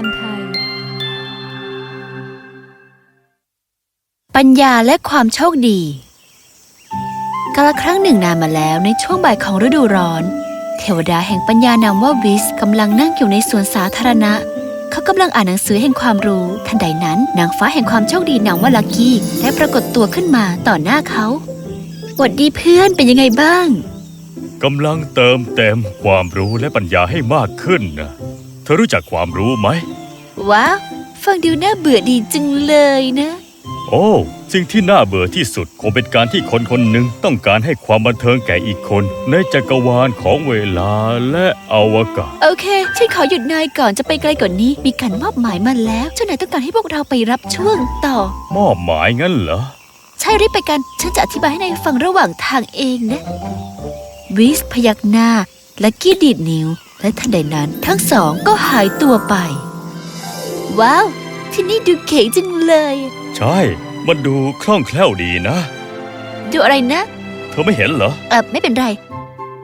การไทย ปัญญาและความโชคดีกาลครั้งหนึ่งนานมาแล้วในช่วงบ่ายของฤดูร้อน เทวดาแห่งปัญญานามว่าวิสกำลังนั่งอยู่ในสวนสาธารณะ เขากำลังอ่านหนังสือแห่งความรู้ ทันใดนั้นนางฟ้าแห่งความโชคดีนามว่าลักกี้ได้ปรากฏตัวขึ้นมาต่อหน้าเขาหวัดดีเพื่อนเป็นยังไงบ้างกำลังเติมเต็มความรู้และปัญญาให้มากขึ้นนะ ธอรู้จักความรู้ไหม ว้าว ฟังดูน่าเบื่อดีจังเลยนะ โอ้สิ่งที่น่าเบื่อที่สุดคงเป็นการที่คนคนหนึ่งต้องการให้ความบันเทิงแก่อีกคน ในจักรวาลของเวลาและอวกาศ โอเค ฉันขอหยุดนายก่อนจะไปไกลกว่านนี้ มีการมอบหมายมาแล้ว เจ้านายต้องการให้พวกเราไปรับช่วงต่อ มอบหมายงั้นเหรอ ใช่รีบไปกัน ฉันจะอธิบายให้นายฟังระหว่างทางเองนะ วิสพยักหน้าและกี้ดีดนิ้ว และทันใดนั้นทั้งสองก็หายตัวไป ว้าว ที่นี่ดูเก๋จังเลย ใช่ มันดูคล่องแคล่วดีนะ ดูอะไรนะ เธอไม่เห็นเหรอเออไม่เป็นไร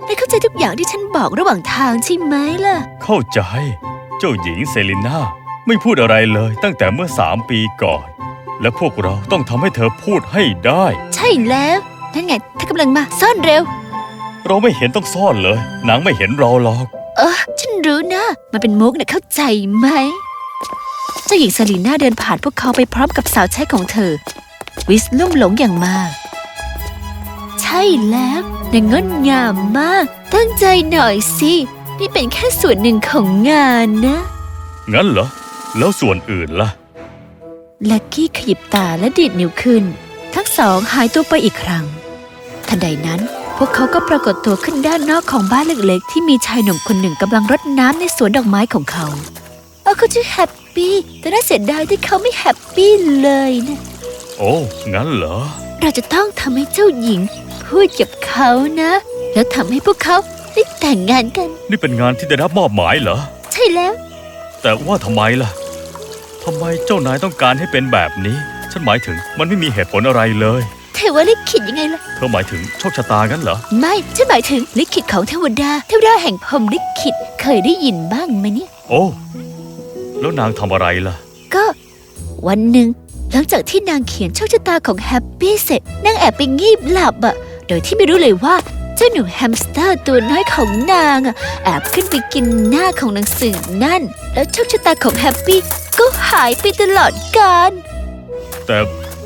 นายเข้าใจทุกอย่างที่ฉันบอกระหว่างทางใช่ไหมล่ะ เข้าใจ เจ้าหญิงเซลิน่าไม่พูดอะไรเลยตั้งแต่เมื่อสามปีก่อน และพวกเราต้องทำให้เธอพูดให้ได้ ใช่แล้วนั่นไงถ้ากำลังมาซ่อนเร็ว เราไม่เห็นต้องซ่อนเลยนางไม่เห็นเราหรอก เออฉันรู้นะ มันเป็นมุกนะเข้าใจไหม เจ้าหญิงซาลีน่าเดินผ่านพวกเขาไปพร้อมกับสาวใช้ของเธอ วิสลุ่มหลงอย่างมาก ใช่แล้วนางงดงามมาก ตั้งใจหน่อยสิ นี่เป็นแค่ส่วนหนึ่งของงานนะ งั้นเหรอ แล้วส่วนอื่นล่ะ ลักกี้ขยิบตาและดีดนิ้วขึ้น ทั้งสองหายตัวไปอีกครั้ง ทันใดนั้น พวกเขาก็ปรากฏตัวขึ้นด้านนอกของบ้านเล็กๆ ที่มีชายหนุ่มคนหนึ่งกำลังรดน้ำในสวนดอกไม้ของเขาเออเขาจะ happy แต่น่าเสียดายที่เขาไม่ happy เลยนะโอ้งั้นเหรอ เราจะต้องทำให้เจ้าหญิง พูดกับเขานะ แล้วทำให้พวกเขาได้แต่งงานกัน นี่เป็นงานที่ได้รับมอบหมายเหรอ ใช่แล้ว แต่ว่าทำไมล่ะทำไมเจ้านายต้องการให้เป็นแบบนี้ ฉันหมายถึงมันไม่มีเหตุผลอะไรเลย เทวลิขิตยังไงล่ะ เธอหมายถึงโชคชะตางั้นเหรอ ไม่ฉันหมายถึงลิขิตของเทวดา เทวดาแห่งพรหมลิขิตเคยได้ยินบ้างไหมเนี่ย โอ้ แล้วนางทำอะไรล่ะ ก็ วันหนึ่ง หลังจากที่นางเขียนโชคชะตาของแฮปปี้เสร็จนางแอบไปงีบหลับอะโดยที่ไม่รู้เลยว่าเจ้าหนูแฮมสเตอร์ตัวน้อยของนางอะแอบขึ้นไปกินหน้าของหนังสือนั่น แล้วโชคชะตาของแฮปปี้ก็หายไปตลอดกาลแต่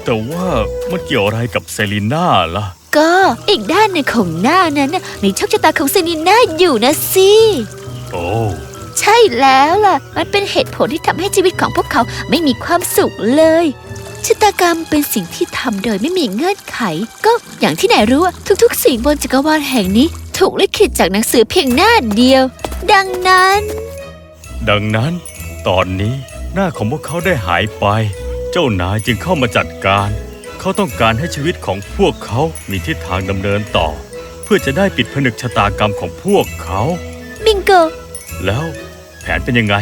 แต่ว่ามันเกี่ยวอะไรกับเซรีน่าล่ะ ก็อีกด้านหนึ่งของหน้านั้นน่ะมีโชคชะตาของเซรีน่าอยู่นะสิ โอ้ใช่แล้วล่ะ มันเป็นเหตุผลที่ทำให้ชีวิตของพวกเขาไม่มีความสุขเลย ชะตากรรมเป็นสิ่งที่ทำโดยไม่มีเงื่อนไข ก็อย่างที่ไหนรู้อะทุกๆ สิ่งบนจักรวาลแห่งนี้ ถูกลิขิตจากหนังสือเพียงหน้าเดียว ดังนั้น ดังนั้น ตอนนี้หน้าของพวกเขาได้หายไป เจ้านายจึงเข้ามาจัดการ เขาต้องการให้ชีวิตของพวกเขามีทิศทางดำเนินต่อ เพื่อจะได้ปิดผนึกชะตากรรมของพวกเขา บิงโก แล้วแผนเป็นยังไง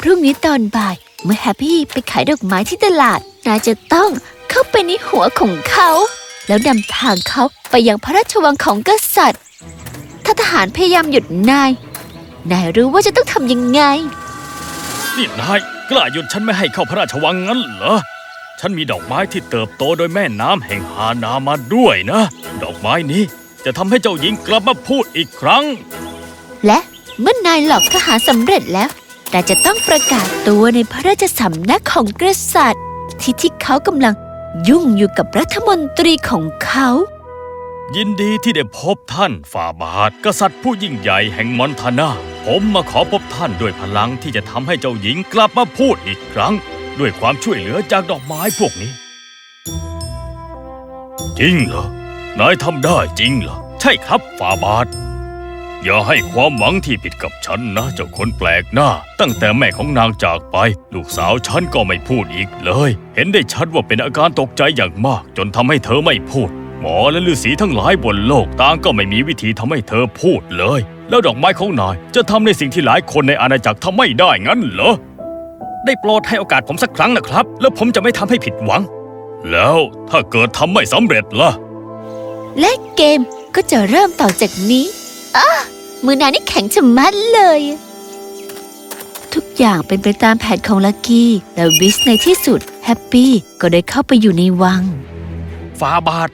พรุ่งนี้ตอนบ่าย เมื่อแฮปปี้ไปขายดอกไม้ที่ตลาด นายจะต้องเข้าไปในหัวของเขา แล้วนำทางเขาไปยังพระราชวังของกษัตริย์ ถ้าทหารพยายามหยุดนาย นายรู้ว่าจะต้องทำยังไง นี่นาย กล้าหยุดฉันไม่ให้เข้าพระราชวังงั้นเหรอ ฉันมีดอกไม้ที่เติบโตโดยแม่น้ำแห่งฮานามาด้วยนะ ดอกไม้นี้จะทำให้เจ้าหญิงกลับมาพูดอีกครั้ง และเมื่อนายหลอกทหารสำเร็จแล้วนายจะต้องประกาศตัวในพระราชสำนักของกษัตริย์ ที่ที่เขากำลังยุ่งอยู่กับรัฐมนตรีของเขา ยินดีที่ได้พบท่านฝ่าบาทกษัตริย์ผู้ยิ่งใหญ่แห่งมอนทานา ผมมาขอพบท่านด้วยพลังที่จะทำให้เจ้าหญิงกลับมาพูดอีกครั้ง ด้วยความช่วยเหลือจากดอกไม้พวกนี้ จริงเหรอนายทำได้จริงเหรอ ใช่ครับฝาบาทอย่าให้ความหวังที่ผิดกับฉันนะเจ้าคนแปลกหน้า ตั้งแต่แม่ของนางจากไป ลูกสาวฉันก็ไม่พูดอีกเลย เห็นได้ชัดว่าเป็นอาการตกใจอย่างมาก จนทำให้เธอไม่พูด หมอและฤาษีทั้งหลายบนโลกต่างก็ไม่มีวิธีทำให้เธอพูดเลย แล้วดอกไม้ของนายจะทำในสิ่งที่หลายคนในอาณาจักรทำไม่ได้งั้นเหรอ ได้โปรดให้โอกาสผมสักครั้งนะครับ แล้วผมจะไม่ทำให้ผิดหวัง แล้วถ้าเกิดทำไม่สำเร็จล่ะ และเกมก็จะเริ่มต่อจากนี้อ้ามือนายนี่แข็งชะมัดเลย ทุกอย่างเป็นไปตามแผนของลักกี้ และวิสในที่สุดแฮปปี้ก็ได้เข้าไปอยู่ในวัง ฟาบาท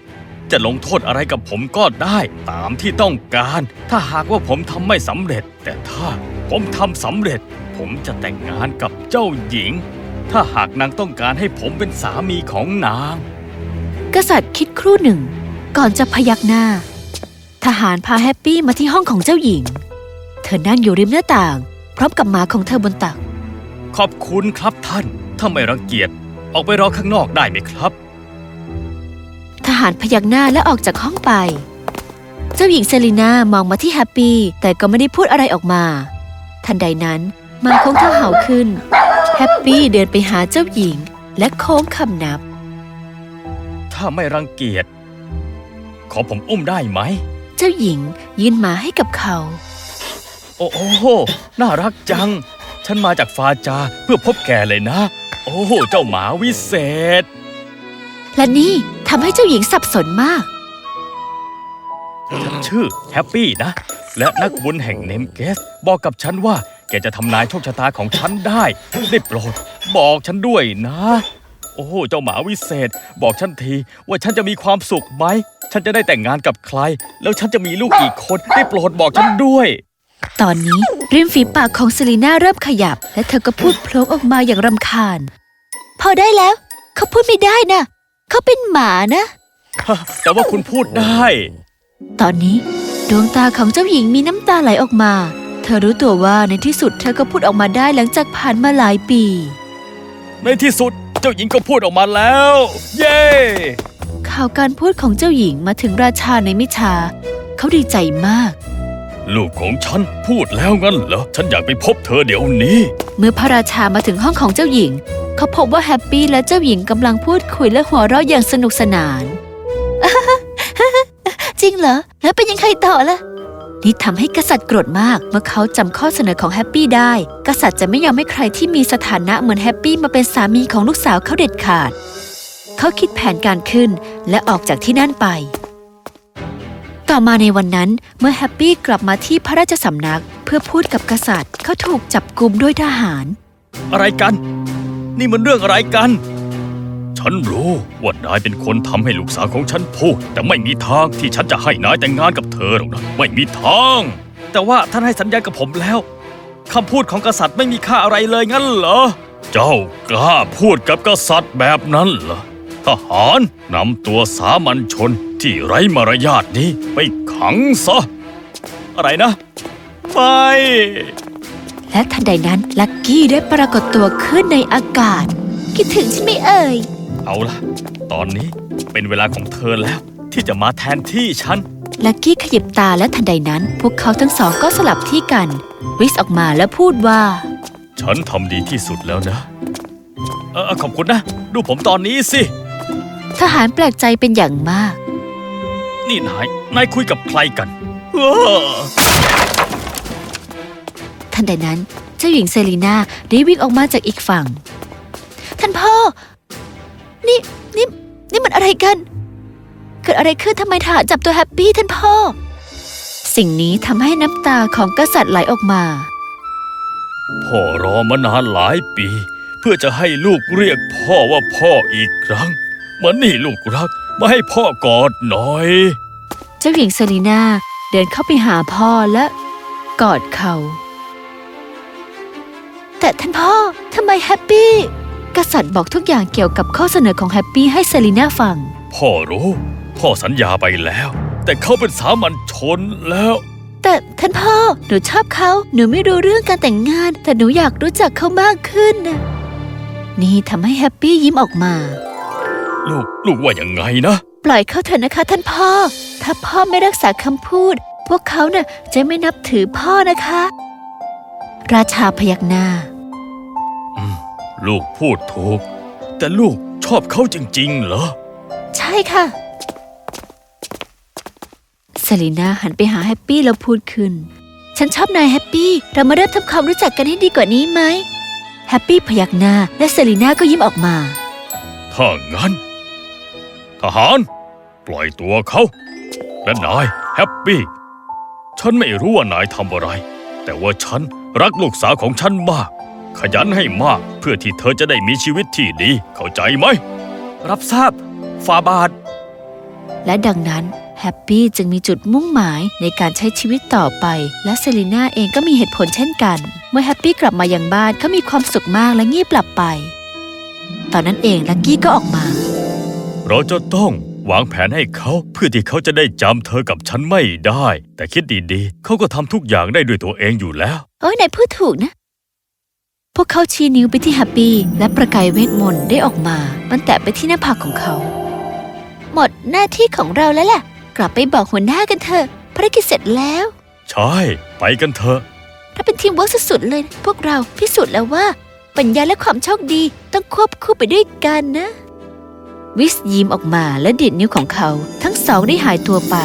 จะลงโทษอะไรกับผมก็ได้ตามที่ต้องการ ถ้าหากว่าผมทำไม่สำเร็จ แต่ถ้าผมทำสำเร็จ ผมจะแต่งงานกับเจ้าหญิง ถ้าหากนางต้องการให้ผมเป็นสามีของนาง กษัตริย์คิดครู่หนึ่ง ก่อนจะพยักหน้า ทหารพาแฮปปี้มาที่ห้องของเจ้าหญิง เธอนั่งอยู่ริมหน้าต่าง พร้อมกับหมาของเธอบนตัก ขอบคุณครับท่าน ถ้าไม่รังเกียจออกไปรอข้างนอกได้ไหมครับท หารพยักหน้าและออกจากห้องไป เจ้าหญิงเซรีนามองมาที่แฮปปี้ แต่ก็ไม่ได้พูดอะไรออกมา ทันใดนั้นหมาของเธอเห่าขึ้น แฮปปี้เดินไปหาเจ้าหญิง และโค้งคำนับ ถ้าไม่รังเกียจ ขอผมอุ้มได้ไหม เจ้าหญิงยื่นหมาให้กับเขาโอ้โอ้โห น่ารักจัง ฉันมาจากฟาจาเพื่อพบแกเลยนะ โอ้โห เจ้าหมาวิเศษ และนี่ทำให้เจ้าหญิงสับสนมากฉันชื่อแฮปปี้นะ และนักบุญแห่งเนมเกส บอกกับฉันว่า แกจะทำนายโชคชะตาของฉันได้ ได้โปรด บอกฉันด้วยนะ โอ้โหเจ้าหมาวิเศษ บอกฉันทีว่าฉันจะมีความสุขไหม ฉันจะได้แต่งงานกับใคร แล้วฉันจะมีลูกกี่คน ได้โปรดบอกฉันด้วย ตอนนี้ริมฝีปากของเซรีน่าเริ่มขยับ และเธอก็พูดโพลงออกมาอย่างรำคาญ พอได้แล้ว เขาพูดไม่ได้นะ เขาเป็นหมานะ แต่ว่าคุณพูดได้ ตอนนี้ดวงตาของเจ้าหญิงมีน้ำตาไหลออกมา เธอรู้ตัวว่าในที่สุดเธอก็พูดออกมาได้หลังจากผ่านมาหลายปี ในที่สุดเจ้าหญิงก็พูดออกมาแล้ว เย้ ข่าวการพูดของเจ้าหญิงมาถึงราชาในมิชาเขาดีใจมาก ลูกของฉันพูดแล้วงั้นเหรอ ฉันอยากไปพบเธอเดี๋ยวนี้ เมื่อพระราชามาถึงห้องของเจ้าหญิง เขาพบว่าแฮปปี้และเจ้าหญิงกำลังพูดคุยและหัวเราะอย่างสนุกสนาน จริงเหรอ แล้วเป็นยังไงต่อล่ะ นี่ทำให้กษัตริย์โกรธมาก เมื่อเขาจำข้อเสนอของแฮปปี้ได้ กษัตริย์จะไม่ยอมให้ใครที่มีสถานะเหมือนแฮปปี้มาเป็นสามีของลูกสาวเขาเด็ดขาด เขาคิดแผนการขึ้นและออกจากที่นั่นไป ต่อมาในวันนั้นเมื่อแฮปปี้กลับมาที่พระราชสำนัก เพื่อพูดกับกษัตริย์เขาถูกจับกุมด้วยทหาร อะไรกัน นี่มันเรื่องอะไรกัน ฉันรู้ว่านายเป็นคนทำให้ลูกสาวของฉันพูด แต่ไม่มีทางที่ฉันจะให้นายแต่งงานกับเธอหรอกนะไม่มีทาง แต่ว่าท่านให้สัญญากับผมแล้วคำพูดของกษัตริย์ไม่มีค่าอะไรเลยงั้นเหรอ เจ้ากล้าพูดกับกษัตริย์แบบนั้นเหรอทหารนำตัวสามัญชนที่ไร้มารยาทนี้ไปขังซะ อะไรนะ ไม่ และทันใดนั้นลักกี้ได้ปรากฏตัวขึ้นในอากาศ คิดถึงใช่ไหมเอ่ย เอาล่ะ ตอนนี้เป็นเวลาของเธอแล้ว ที่จะมาแทนที่ฉันลักกี้ขยิบตาและทันใดนั้น พวกเขาทั้งสองก็สลับที่กัน วิสออกมาและพูดว่า ฉันทำดีที่สุดแล้วนะ เออขอบคุณนะ ดูผมตอนนี้สิ ทหารแปลกใจเป็นอย่างมาก นี่นาย นายคุยกับใครกันเออ ทันใดนั้น เจ้าหญิงเซรีนาได้วิ่งออกมาจากอีกฝั่ง ท่านพ่อ นี่นี่นี่มันอะไรกัน เกิดอะไรขึ้นทำไมทหารจับตัวแฮปปี้ท่านพ่อ สิ่งนี้ทำให้น้ำตาของกษัตริย์ไหลออกมา พ่อรอมานานหลายปี เพื่อจะให้ลูกเรียกพ่อว่าพ่ออีกครั้งมานี่ลูกรัก มาให้พ่อกอดหน่อย เจ้าหญิงเซรีนาเดินเข้าไปหาพ่อและกอดเขา แต่ท่านพ่อทำไมแฮปปี้ กษัตริย์บอกทุกอย่างเกี่ยวกับข้อเสนอของแฮปปี้ให้เซรีนาฟัง พ่อรู้ พ่อสัญญาไปแล้ว แต่เขาเป็นสามัญชนแล้ว แต่ท่านพ่อ หนูชอบเขา หนูไม่รู้เรื่องการแต่งงาน แต่หนูอยากรู้จักเขามากขึ้นนะนี่ทำให้แฮปปี้ยิ้มออกมา ลูกลูกว่ายังไงนะ ปล่อยเขาเถอะนะคะ ท่านพ่อ ถ้าพ่อไม่รักษาคำพูด พวกเขาน่ะจะไม่นับถือพ่อนะคะ ราชาพยักหน้าอืมลูกพูดถูก แต่ลูกชอบเขาจริง ๆ เหรอ ใช่ค่ะเซรีนาหันไปหาแฮปปี้แล้วพูดขึ้น ฉันชอบนายแฮปปี้ เรามาเริ่มทำความรู้จักกันให้ดีกว่านี้ไหม แฮปปี้พยักหน้า และเซรีนาก็ยิ้มออกมา ถ้างั้น ทหาร ปล่อยตัวเขา และนายแฮปปี้ ฉันไม่รู้ว่านายทำอะไร แต่ว่าฉัน รักลูกสาวของฉันมาก ขยันให้มากเพื่อที่เธอจะได้มีชีวิตที่ดี เข้าใจไหม รับทราบฝ่าบาท และดังนั้นแฮปปี้จึงมีจุดมุ่งหมายในการใช้ชีวิตต่อไป และเซรีนาเองก็มีเหตุผลเช่นกัน เมื่อแฮปปี้กลับมายังบ้านเขามีความสุขมากและงีบหลับไป ตอนนั้นเองลักกี้ก็ออกมา เราจะต้อง วางแผนให้เขาเพื่อที่เขาจะได้จำเธอกับฉันไม่ได้ แต่คิดดีๆ เขาก็ทำทุกอย่างได้ด้วยตัวเองอยู่แล้วโอ้ยนายพูดถูกนะ พวกเขาชี้นิ้วไปที่แฮปปี้และประกายเวทมนต์ได้ออกมา มันแตะไปที่หน้าผากของเขา หมดหน้าที่ของเราแล้วแหละกลับไปบอกหัวหน้ากันเถอะภารกิจเสร็จแล้ว ใช่ ไปกันเถอะเราเป็นทีมเวิร์กสุดๆเลยนะพวกเราพิสูจน์แล้วว่า ปัญญาและความโชคดีต้องควบคู่ไปด้วยกันนะ วิสยิ้มออกมาและดีดนิ้วของเขา ทั้งสองได้หายตัวไป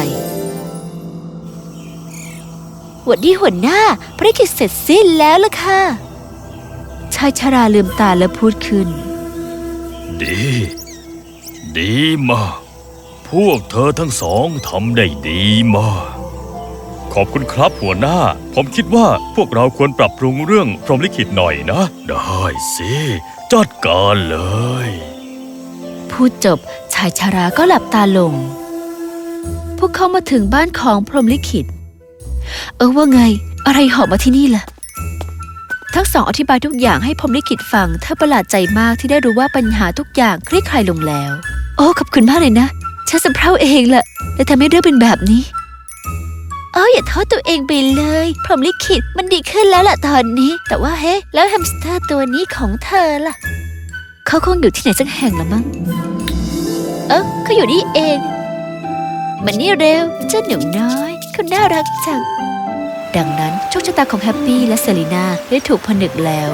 หวัดดีหัวหน้าภารกิจเสร็จสิ้นแล้วล่ะค่ะ ชายชราลืมตาและพูดขึ้น ดี ดีมาก พวกเธอทั้งสองทำได้ดีมาก ขอบคุณครับหัวหน้า ผมคิดว่าพวกเราควรปรับปรุงเรื่องพรหมลิขิตหน่อยนะ ได้สิ จัดการเลย พูดจบชายชาราก็หลับตาลง พวกเขามาถึงบ้านของพรหมลิขิต เออว่าไง อะไรหอบมาที่นี่ล่ะ ทั้งสองอธิบายทุกอย่างให้พรหมลิขิตฟัง เธอประหลาดใจมากที่ได้รู้ว่าปัญหาทุกอย่างคลี่คลายลงแล้ว โอ้ขอบคุณมากเลยนะฉันสำเพร่าเองแหละและทำให้เรื่องเป็นแบบนี้เอออย่าโทษตัวเองไปเลย พรหมลิขิตมันดีขึ้นแล้วล่ะตอนนี้ แต่ว่าเฮ้แล้วแฮมสเตอร์ตัวนี้ของเธอล่ะ เขาคงอยู่ที่ไหนสักแห่งละมั้ง เออเขาอยู่นี่เอง มันนี่เร็วเจ้าหนูน้อยเขาน่ารักจัง ดังนั้นโชคชะตาของแฮปปี้และเซรีนาได้ถูกผนึกแล้ว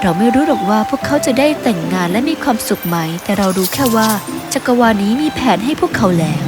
เราไม่รู้หรอกว่าพวกเขาจะได้แต่งงานและมีความสุขไหม แต่เรารู้แค่ว่าจักรวาลนี้มีแผนให้พวกเขาแล้ว